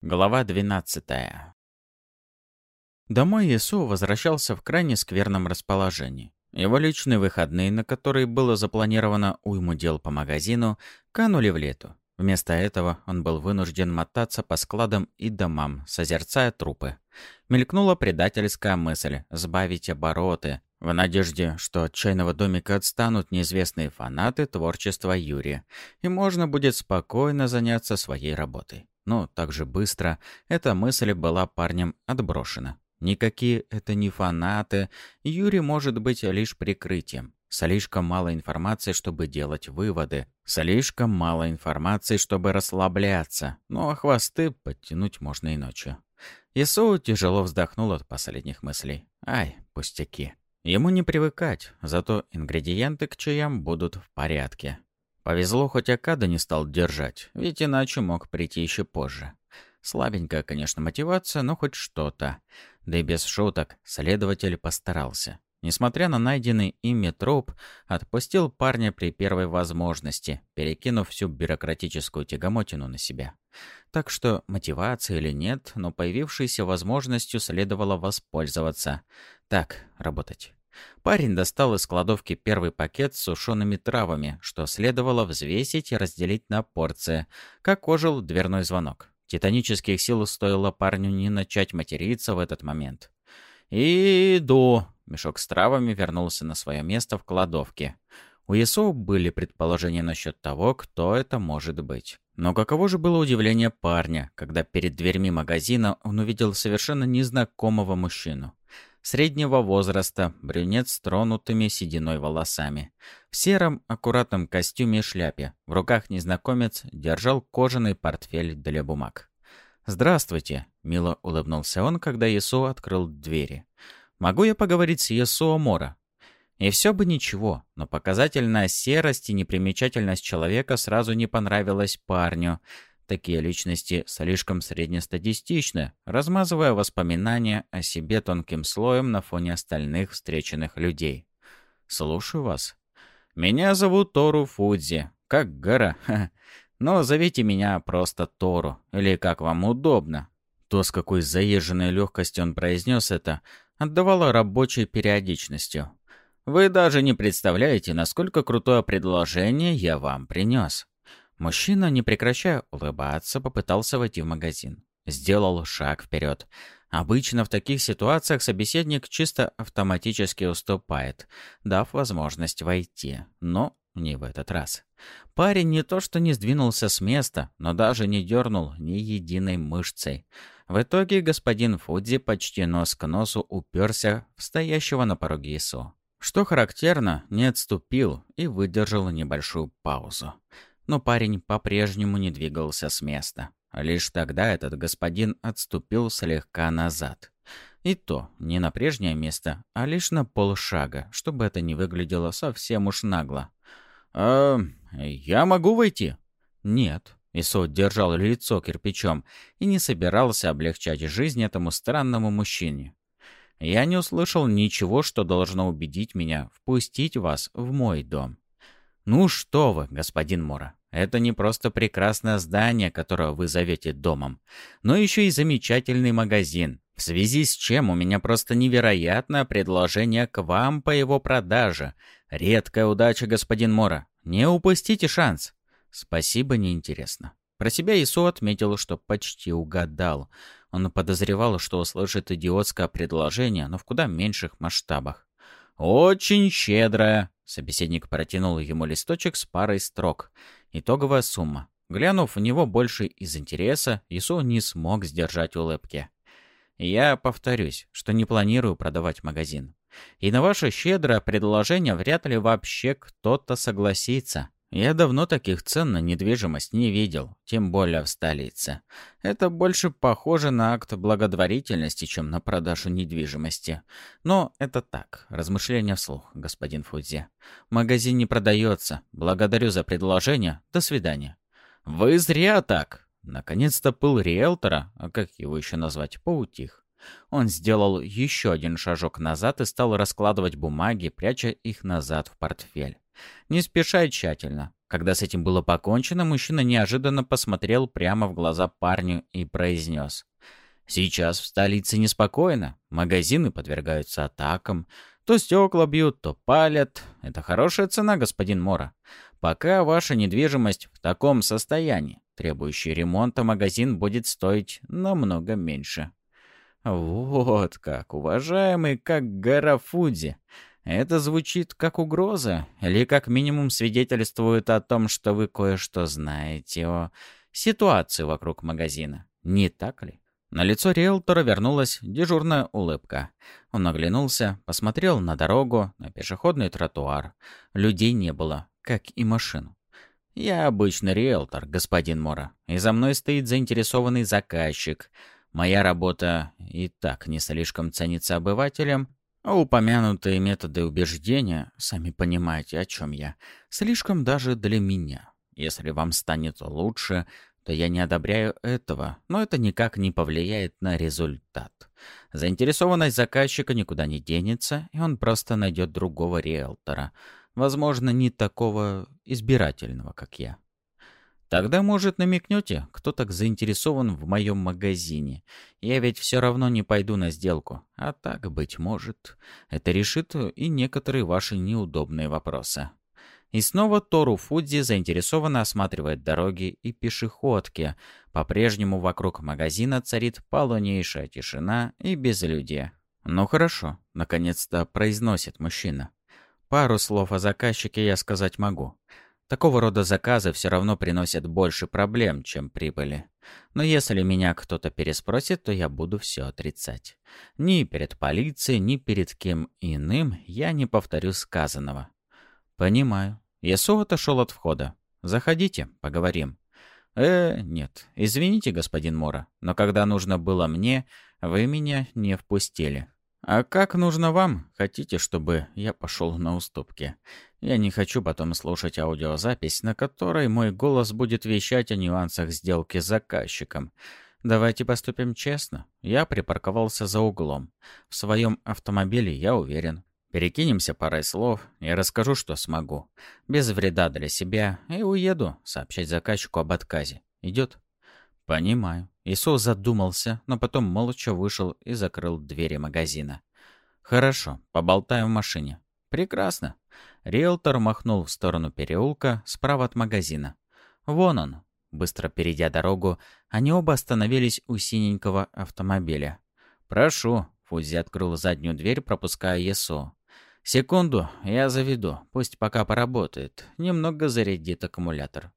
Глава 12 Домой Ису возвращался в крайне скверном расположении. Его личные выходные, на которые было запланировано уйму дел по магазину, канули в лету. Вместо этого он был вынужден мотаться по складам и домам, созерцая трупы. Мелькнула предательская мысль сбавить обороты, в надежде, что от чайного домика отстанут неизвестные фанаты творчества Юрия, и можно будет спокойно заняться своей работой. Но так же быстро эта мысль была парнем отброшена. Никакие это не фанаты, Юрий может быть лишь прикрытием. Слишком мало информации, чтобы делать выводы. Слишком мало информации, чтобы расслабляться. Ну а хвосты подтянуть можно и ночью. Исоу тяжело вздохнул от последних мыслей. Ай, пустяки. Ему не привыкать, зато ингредиенты к чаям будут в порядке. Повезло, хоть Акада не стал держать, ведь иначе мог прийти еще позже. Слабенькая, конечно, мотивация, но хоть что-то. Да и без шуток, следователь постарался. Несмотря на найденный ими труп, отпустил парня при первой возможности, перекинув всю бюрократическую тягомотину на себя. Так что, мотивация или нет, но появившейся возможностью следовало воспользоваться. Так, работать. Парень достал из кладовки первый пакет с сушеными травами, что следовало взвесить и разделить на порции, как ожил дверной звонок. Титанических сил стоило парню не начать материться в этот момент. «Иду!» — мешок с травами вернулся на свое место в кладовке. У Исоу были предположения насчет того, кто это может быть. Но каково же было удивление парня, когда перед дверьми магазина он увидел совершенно незнакомого мужчину среднего возраста, брюнет с тронутыми сединой волосами. В сером, аккуратном костюме и шляпе. В руках незнакомец держал кожаный портфель для бумаг. «Здравствуйте», — мило улыбнулся он, когда Ясуо открыл двери. «Могу я поговорить с Ясуо Мора?» И все бы ничего, но показательная серость и непримечательность человека сразу не понравилась парню, Такие личности слишком среднестатистичны, размазывая воспоминания о себе тонким слоем на фоне остальных встреченных людей. «Слушаю вас. Меня зовут Тору Фудзи. Как гора. Но зовите меня просто Тору, или как вам удобно». То, с какой заезженной легкостью он произнес это, отдавало рабочей периодичностью. «Вы даже не представляете, насколько крутое предложение я вам принес. Мужчина, не прекращая улыбаться, попытался войти в магазин. Сделал шаг вперед. Обычно в таких ситуациях собеседник чисто автоматически уступает, дав возможность войти. Но не в этот раз. Парень не то что не сдвинулся с места, но даже не дернул ни единой мышцей. В итоге господин Фудзи почти нос к носу уперся в стоящего на пороге Ису. Что характерно, не отступил и выдержал небольшую паузу но парень по-прежнему не двигался с места. Лишь тогда этот господин отступил слегка назад. И то не на прежнее место, а лишь на полшага, чтобы это не выглядело совсем уж нагло. «А я могу войти?» «Нет». Исо держал лицо кирпичом и не собирался облегчать жизнь этому странному мужчине. «Я не услышал ничего, что должно убедить меня впустить вас в мой дом». «Ну что вы, господин Мора, это не просто прекрасное здание, которое вы зовете домом, но еще и замечательный магазин, в связи с чем у меня просто невероятное предложение к вам по его продаже. Редкая удача, господин Мора. Не упустите шанс. Спасибо, неинтересно. Про себя Ису отметил, что почти угадал. Он подозревал, что услышит идиотское предложение, но в куда меньших масштабах. «Очень щедрая!» Собеседник протянул ему листочек с парой строк. Итоговая сумма. Глянув в него больше из интереса, Ису не смог сдержать улыбки. «Я повторюсь, что не планирую продавать магазин. И на ваше щедрое предложение вряд ли вообще кто-то согласится. Я давно таких цен на недвижимость не видел, тем более в столице. Это больше похоже на акт благотворительности, чем на продажу недвижимости. Но это так, размышления вслух, господин Фудзи. Магазин не продается. Благодарю за предложение. До свидания. Вы зря так. Наконец-то пыл риэлтора, а как его еще назвать, поутих. Он сделал еще один шажок назад и стал раскладывать бумаги, пряча их назад в портфель. Не спеша и тщательно. Когда с этим было покончено, мужчина неожиданно посмотрел прямо в глаза парню и произнес. «Сейчас в столице неспокойно. Магазины подвергаются атакам. То стекла бьют, то палят. Это хорошая цена, господин Мора. Пока ваша недвижимость в таком состоянии, требующий ремонта, магазин будет стоить намного меньше». «Вот как, уважаемый, как гора Фудзи. Это звучит как угроза, или как минимум свидетельствует о том, что вы кое-что знаете о ситуации вокруг магазина. Не так ли? На лицо риэлтора вернулась дежурная улыбка. Он оглянулся, посмотрел на дорогу, на пешеходный тротуар. Людей не было, как и машин. «Я обычный риэлтор, господин Мора, и за мной стоит заинтересованный заказчик. Моя работа и так не слишком ценится обывателям, упомянутые методы убеждения, сами понимаете, о чем я, слишком даже для меня. Если вам станет лучше, то я не одобряю этого, но это никак не повлияет на результат. Заинтересованность заказчика никуда не денется, и он просто найдет другого риэлтора. Возможно, не такого избирательного, как я. Тогда, может, намекнете, кто так заинтересован в моем магазине. Я ведь все равно не пойду на сделку. А так, быть может, это решит и некоторые ваши неудобные вопросы. И снова Тору Фудзи заинтересованно осматривает дороги и пешеходки. По-прежнему вокруг магазина царит полнейшая тишина и безлюдье. «Ну хорошо», — наконец-то произносит мужчина. «Пару слов о заказчике я сказать могу. Такого рода заказы все равно приносят больше проблем, чем прибыли. Но если меня кто-то переспросит, то я буду все отрицать. Ни перед полицией, ни перед кем иным я не повторю сказанного. Понимаю. Ясу отошел от входа. Заходите, поговорим. Э, нет. Извините, господин Мора, но когда нужно было мне, вы меня не впустили. А как нужно вам? Хотите, чтобы я пошел на уступки? Я не хочу потом слушать аудиозапись, на которой мой голос будет вещать о нюансах сделки с заказчиком. Давайте поступим честно. Я припарковался за углом. В своем автомобиле я уверен. Перекинемся парой слов, я расскажу, что смогу. Без вреда для себя и уеду сообщать заказчику об отказе. Идет? Понимаю. Исо задумался, но потом молча вышел и закрыл двери магазина. Хорошо, поболтаем в машине. Прекрасно. Риэлтор махнул в сторону переулка справа от магазина. «Вон он!» Быстро перейдя дорогу, они оба остановились у синенького автомобиля. «Прошу!» Фузи открыл заднюю дверь, пропуская Есо. «Секунду, я заведу. Пусть пока поработает. Немного зарядит аккумулятор».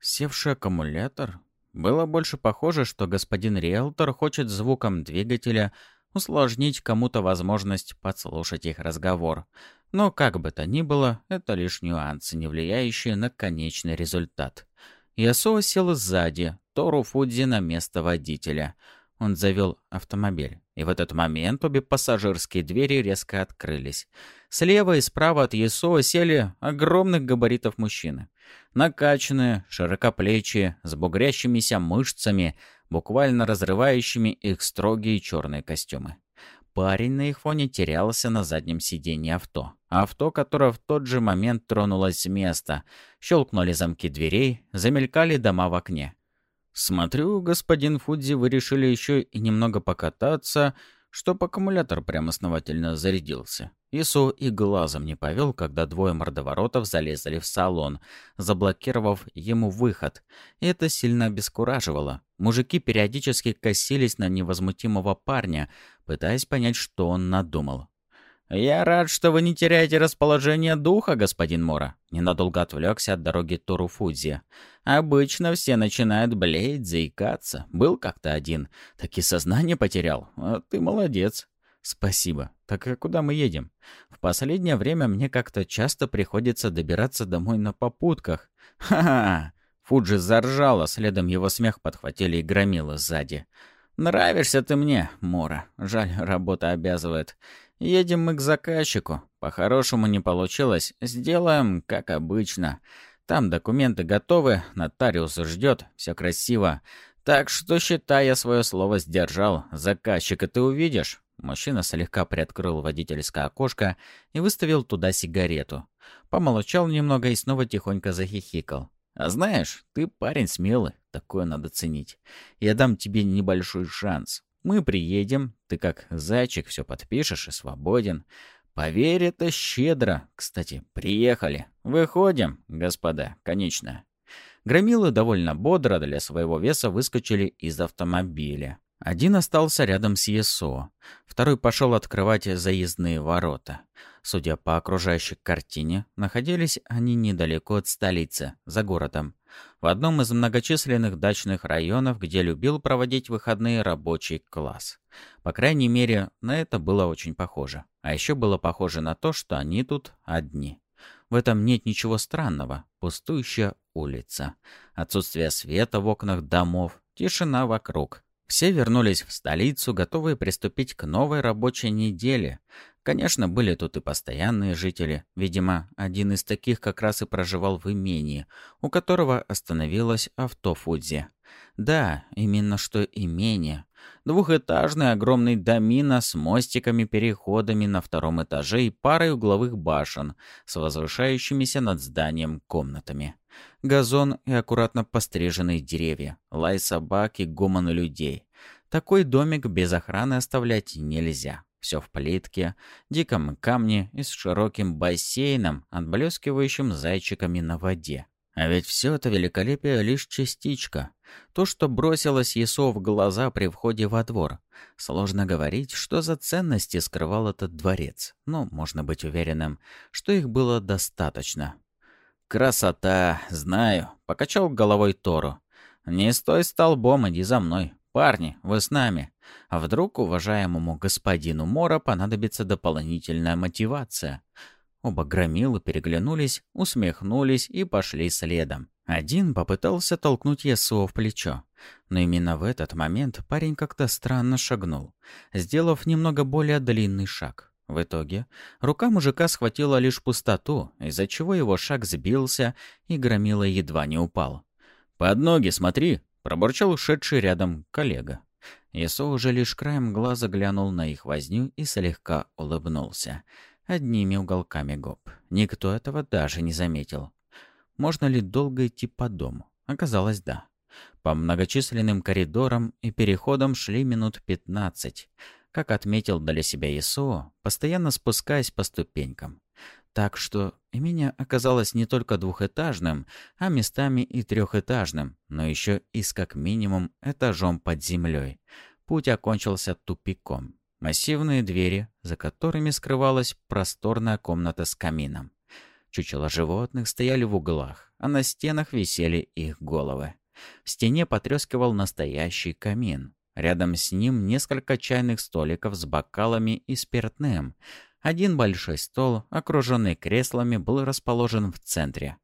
Севший аккумулятор? Было больше похоже, что господин риэлтор хочет звуком двигателя усложнить кому-то возможность подслушать их разговор. Но как бы то ни было, это лишь нюансы, не влияющие на конечный результат. Ясуо сел сзади, Тору Фудзи на место водителя. Он завел автомобиль. И в этот момент обе пассажирские двери резко открылись. Слева и справа от Ясуо сели огромных габаритов мужчины. Накачанные, широкоплечие, с бугрящимися мышцами, буквально разрывающими их строгие черные костюмы. Парень на их фоне терялся на заднем сиденье авто. Авто, которое в тот же момент тронулось с места. Щелкнули замки дверей, замелькали дома в окне. «Смотрю, господин Фудзи, вы решили еще и немного покататься, чтоб аккумулятор прям основательно зарядился». Ису и глазом не повел, когда двое мордоворотов залезли в салон, заблокировав ему выход. Это сильно обескураживало. Мужики периодически косились на невозмутимого парня, пытаясь понять, что он надумал. «Я рад, что вы не теряете расположение духа, господин Мора», — ненадолго отвлекся от дороги Туруфудзи. «Обычно все начинают блеять, заикаться. Был как-то один. Так и сознание потерял. А ты молодец». «Спасибо. Так а куда мы едем? В последнее время мне как-то часто приходится добираться домой на попутках. Ха-ха!» Фуджи заржала, следом его смех подхватили и громило сзади. «Нравишься ты мне, Мора. Жаль, работа обязывает. Едем мы к заказчику. По-хорошему не получилось. Сделаем, как обычно. Там документы готовы, нотариус ждет, все красиво. Так что, считай, я свое слово сдержал. Заказчика ты увидишь?» Мужчина слегка приоткрыл водительское окошко и выставил туда сигарету. Помолчал немного и снова тихонько захихикал. «А знаешь, ты парень смелый, такое надо ценить. Я дам тебе небольшой шанс. Мы приедем, ты как зайчик все подпишешь и свободен. Поверь, это щедро. Кстати, приехали. Выходим, господа, конечно». Громилы довольно бодро для своего веса выскочили из автомобиля. Один остался рядом с ЕСО, второй пошел открывать заездные ворота. Судя по окружающей картине, находились они недалеко от столицы, за городом, в одном из многочисленных дачных районов, где любил проводить выходные рабочий класс. По крайней мере, на это было очень похоже. А еще было похоже на то, что они тут одни. В этом нет ничего странного. Пустующая улица. Отсутствие света в окнах домов. Тишина вокруг. Все вернулись в столицу, готовые приступить к новой рабочей неделе. Конечно, были тут и постоянные жители. Видимо, один из таких как раз и проживал в имении, у которого остановилось авто Фудзи. Да, именно что имение. Двухэтажный огромный домина с мостиками-переходами на втором этаже и парой угловых башен с возвышающимися над зданием комнатами. Газон и аккуратно постриженные деревья, лай собак и гомон людей. Такой домик без охраны оставлять нельзя. Все в плитке, диком камне и с широким бассейном, отблескивающим зайчиками на воде. А ведь все это великолепие лишь частичка. То, что бросилось Есо в глаза при входе во двор. Сложно говорить, что за ценности скрывал этот дворец, но можно быть уверенным, что их было достаточно. «Красота, знаю», — покачал головой Тору. «Не стой столбом, иди за мной. Парни, вы с нами. А вдруг уважаемому господину Мора понадобится дополнительная мотивация?» Оба громилы переглянулись, усмехнулись и пошли следом. Один попытался толкнуть Ясуо в плечо. Но именно в этот момент парень как-то странно шагнул, сделав немного более длинный шаг. В итоге рука мужика схватила лишь пустоту, из-за чего его шаг сбился, и громила едва не упал. «Под ноги смотри!» — пробурчал ушедший рядом коллега. Ясо уже лишь краем глаза глянул на их возню и слегка улыбнулся одними уголками губ. Никто этого даже не заметил. Можно ли долго идти по дому? Оказалось, да. По многочисленным коридорам и переходам шли минут пятнадцать. Как отметил для себя Исо, постоянно спускаясь по ступенькам. Так что имение оказалось не только двухэтажным, а местами и трехэтажным, но еще и с как минимум этажом под землей. Путь окончился тупиком. Массивные двери, за которыми скрывалась просторная комната с камином. Чучела животных стояли в углах, а на стенах висели их головы. В стене потрескивал настоящий камин. Рядом с ним несколько чайных столиков с бокалами и спиртным. Один большой стол, окруженный креслами, был расположен в центре.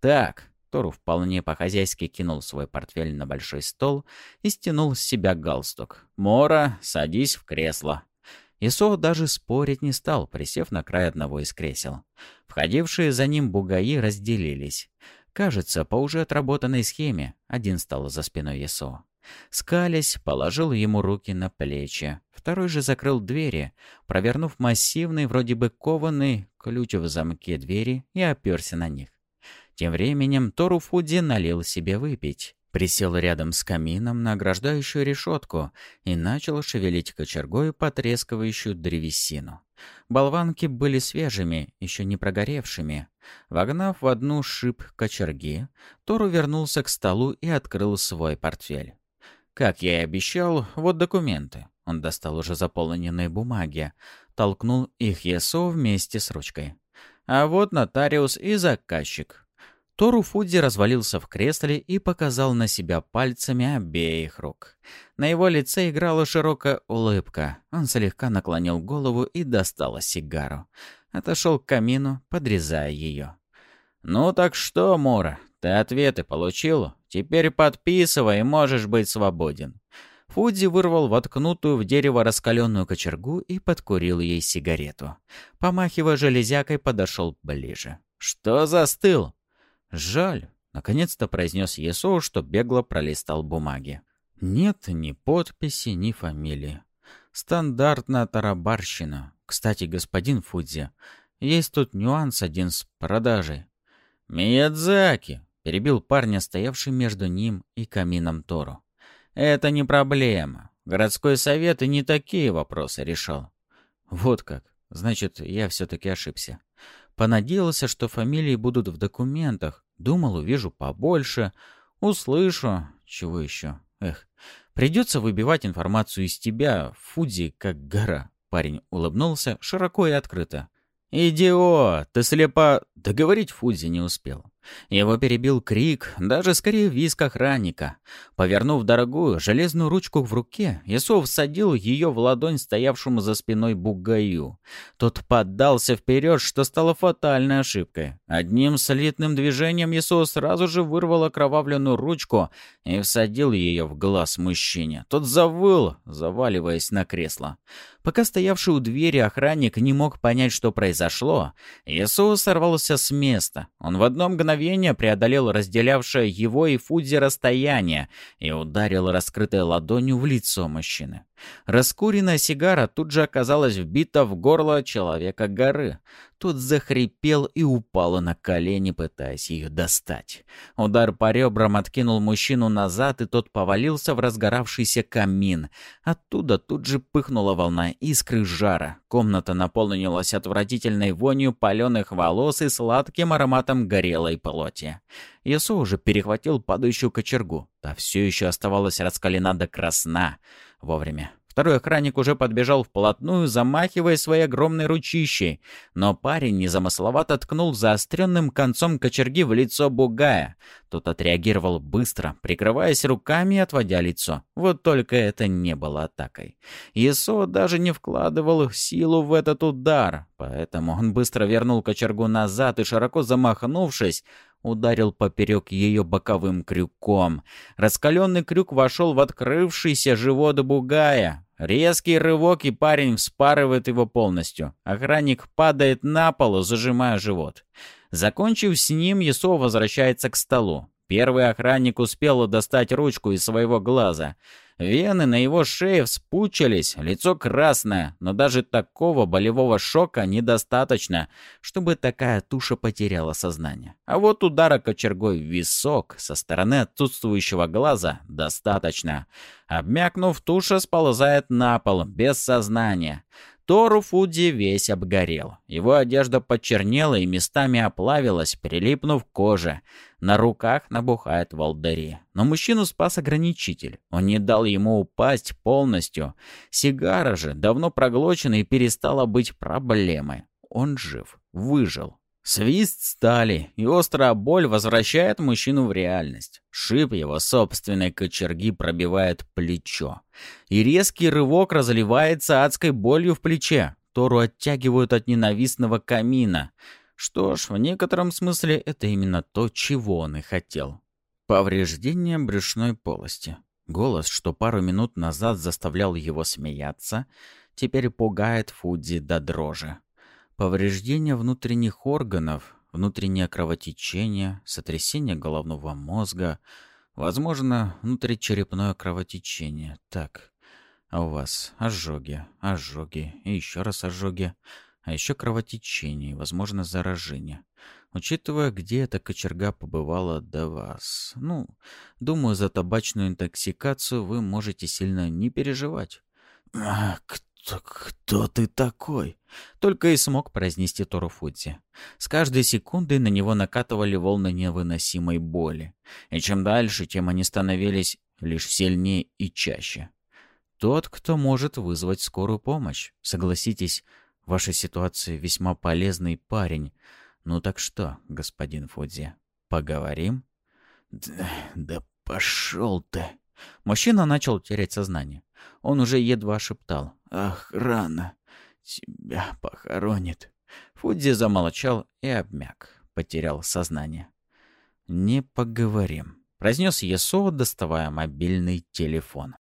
«Так», — Тору вполне по-хозяйски кинул свой портфель на большой стол и стянул с себя галстук. «Мора, садись в кресло». Исо даже спорить не стал, присев на край одного из кресел. Входившие за ним бугаи разделились. Кажется, по уже отработанной схеме один стал за спиной Исо. Скалясь, положил ему руки на плечи. Второй же закрыл двери, провернув массивный, вроде бы кованный, ключ в замке двери и оперся на них. Тем временем Тору Фудзи налил себе выпить. Присел рядом с камином на ограждающую решетку и начал шевелить кочергой потрескивающую древесину. Болванки были свежими, еще не прогоревшими. Вогнав в одну шип кочерги, Тору вернулся к столу и открыл свой портфель. Как я и обещал, вот документы. Он достал уже заполненные бумаги, толкнул их Есо вместе с ручкой. А вот нотариус и заказчик. Тору Фудзи развалился в кресле и показал на себя пальцами обеих рук. На его лице играла широкая улыбка. Он слегка наклонил голову и достал сигару. Отошел к камину, подрезая ее. «Ну так что, Мора, ты ответы получил? Теперь подписывай, можешь быть свободен». Фудзи вырвал воткнутую в дерево раскаленную кочергу и подкурил ей сигарету. Помахивая железякой, подошел ближе. «Что застыл?» «Жаль», — наконец-то произнес Есоу, что бегло пролистал бумаги. «Нет ни подписи, ни фамилии. Стандартная тарабарщина. Кстати, господин Фудзи, Есть тут нюанс один с продажей». «Миядзаки!» — перебил парня, стоявший между ним и камином Тору. «Это не проблема. Городской совет и не такие вопросы решал». «Вот как. Значит, я все-таки ошибся. Понадеялся, что фамилии будут в документах. Думал, увижу побольше. Услышу. Чего еще? Эх, придется выбивать информацию из тебя, Фудзи, как гора. Парень улыбнулся широко и открыто. «Идиот! Ты слепо...» Договорить Фудзи не успел. Его перебил крик, даже скорее визг охранника. Повернув дорогую железную ручку в руке, Исов всадил ее в ладонь стоявшему за спиной бугаю. Тот поддался вперед, что стало фатальной ошибкой. Одним слитным движением Исов сразу же вырвал окровавленную ручку и всадил ее в глаз мужчине. Тот завыл, заваливаясь на кресло. Пока стоявший у двери охранник не мог понять, что произошло, Исов сорвался с места. Он в одно мгновение мгновение преодолел разделявшее его и Фудзи расстояние и ударил раскрытой ладонью в лицо мужчины. Раскуренная сигара тут же оказалась вбита в горло человека горы. Тот захрипел и упал на колени, пытаясь ее достать. Удар по ребрам откинул мужчину назад, и тот повалился в разгоравшийся камин. Оттуда тут же пыхнула волна искры жара. Комната наполнилась отвратительной вонью паленых волос и сладким ароматом горелой плоти. Ясу уже перехватил падающую кочергу. Та все еще оставалась раскалена до красна. Вовремя. Второй охранник уже подбежал вплотную, замахивая своей огромной ручищей, но парень незамысловато ткнул заостренным концом кочерги в лицо бугая. Тот отреагировал быстро, прикрываясь руками и отводя лицо. Вот только это не было атакой. Исо даже не вкладывал силу в этот удар, поэтому он быстро вернул кочергу назад и, широко замахнувшись, ударил поперек ее боковым крюком. Раскаленный крюк вошел в открывшийся живот бугая. Резкий рывок, и парень вспарывает его полностью. Охранник падает на пол, зажимая живот. Закончив с ним, Есо возвращается к столу. Первый охранник успел достать ручку из своего глаза. Вены на его шее вспучились, лицо красное, но даже такого болевого шока недостаточно, чтобы такая туша потеряла сознание. А вот удара кочергой в висок со стороны отсутствующего глаза достаточно. Обмякнув, туша сползает на пол, без сознания. Тору Фудзи весь обгорел. Его одежда почернела и местами оплавилась, прилипнув к коже. На руках набухает волдыри. Но мужчину спас ограничитель. Он не дал ему упасть полностью. Сигара же, давно проглочена и перестала быть проблемой. Он жив, выжил. Свист стали, и острая боль возвращает мужчину в реальность. Шип его собственной кочерги пробивает плечо. И резкий рывок разливается адской болью в плече. Тору оттягивают от ненавистного камина. Что ж, в некотором смысле это именно то, чего он и хотел. Повреждение брюшной полости. Голос, что пару минут назад заставлял его смеяться, теперь пугает Фудзи до дрожи. Повреждение внутренних органов, внутреннее кровотечение, сотрясение головного мозга, возможно, внутричерепное кровотечение. Так, а у вас ожоги, ожоги и еще раз ожоги, а еще кровотечение, возможно, заражение. Учитывая, где эта кочерга побывала до вас. Ну, думаю, за табачную интоксикацию вы можете сильно не переживать. «А, «Так кто ты такой?» Только и смог произнести Тору Фудзи. С каждой секундой на него накатывали волны невыносимой боли. И чем дальше, тем они становились лишь сильнее и чаще. Тот, кто может вызвать скорую помощь. Согласитесь, в вашей ситуации весьма полезный парень. Ну так что, господин Фудзи, поговорим? Да, да пошел ты. Мужчина начал терять сознание. Он уже едва шептал. «Охрана тебя похоронит». Фудзи замолчал и обмяк. Потерял сознание. «Не поговорим», — произнес Есо, доставая мобильный телефон.